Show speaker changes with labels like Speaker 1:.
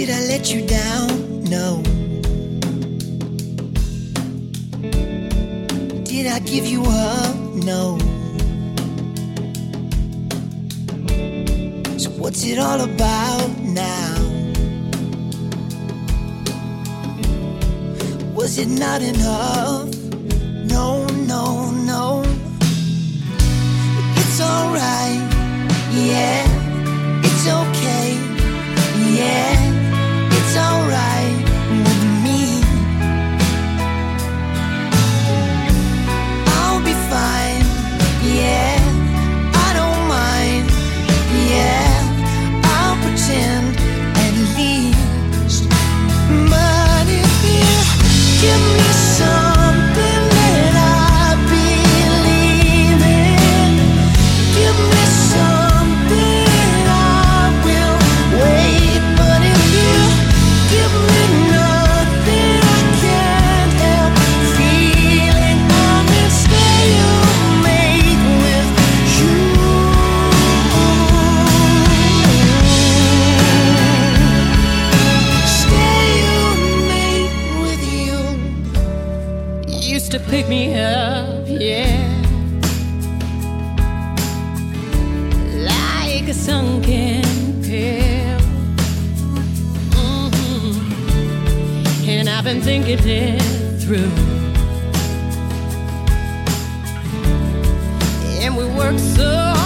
Speaker 1: Did I let you down? No. Did I give you up? No. So what's it all about now? Was it not enough? Give me
Speaker 2: pick me up, yeah. Like a sunken pill. Mhm. And I've been thinking it through. And we worked so